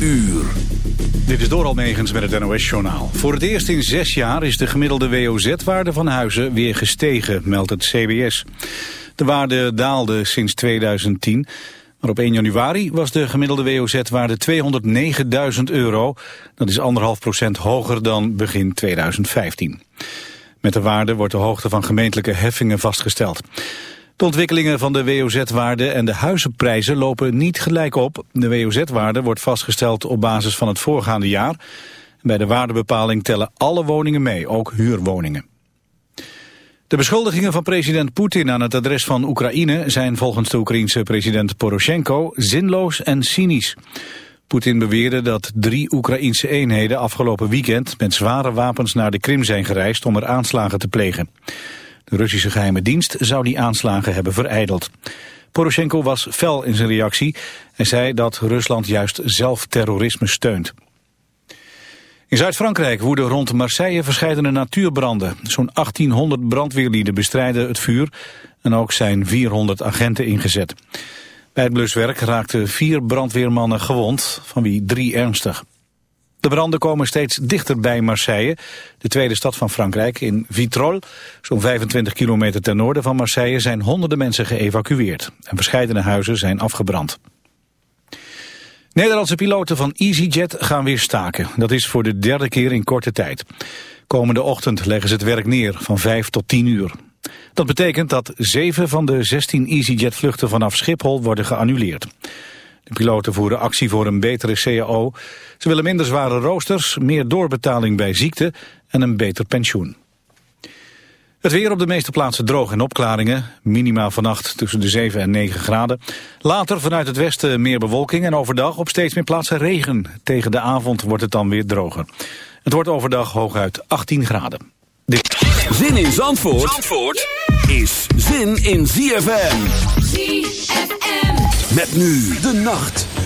uur. Dit is door Almegens met het NOS-journaal. Voor het eerst in zes jaar is de gemiddelde WOZ-waarde van huizen weer gestegen, meldt het CBS. De waarde daalde sinds 2010, maar op 1 januari was de gemiddelde WOZ-waarde 209.000 euro. Dat is anderhalf procent hoger dan begin 2015. Met de waarde wordt de hoogte van gemeentelijke heffingen vastgesteld. De ontwikkelingen van de WOZ-waarde en de huizenprijzen lopen niet gelijk op. De WOZ-waarde wordt vastgesteld op basis van het voorgaande jaar. Bij de waardebepaling tellen alle woningen mee, ook huurwoningen. De beschuldigingen van president Poetin aan het adres van Oekraïne zijn volgens de Oekraïense president Poroshenko zinloos en cynisch. Poetin beweerde dat drie Oekraïense eenheden afgelopen weekend met zware wapens naar de Krim zijn gereisd om er aanslagen te plegen. De Russische geheime dienst zou die aanslagen hebben vereideld. Poroshenko was fel in zijn reactie en zei dat Rusland juist zelf terrorisme steunt. In Zuid-Frankrijk woeden rond Marseille verscheidene natuurbranden. Zo'n 1800 brandweerlieden bestrijden het vuur en ook zijn 400 agenten ingezet. Bij het bluswerk raakten vier brandweermannen gewond, van wie drie ernstig. De branden komen steeds dichter bij Marseille, de tweede stad van Frankrijk. In Vitrolles, zo'n 25 kilometer ten noorden van Marseille, zijn honderden mensen geëvacueerd. En verscheidene huizen zijn afgebrand. Nederlandse piloten van EasyJet gaan weer staken. Dat is voor de derde keer in korte tijd. Komende ochtend leggen ze het werk neer van 5 tot 10 uur. Dat betekent dat 7 van de 16 EasyJet vluchten vanaf Schiphol worden geannuleerd. De piloten voeren actie voor een betere CAO. Ze willen minder zware roosters, meer doorbetaling bij ziekte en een beter pensioen. Het weer op de meeste plaatsen droog en opklaringen. Minima vannacht tussen de 7 en 9 graden. Later vanuit het westen meer bewolking en overdag op steeds meer plaatsen regen. Tegen de avond wordt het dan weer droger. Het wordt overdag hooguit 18 graden. Zin in Zandvoort, Zandvoort is zin in ZFM. ZFM. Met nu de nacht.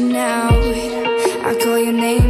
you now. I call your name.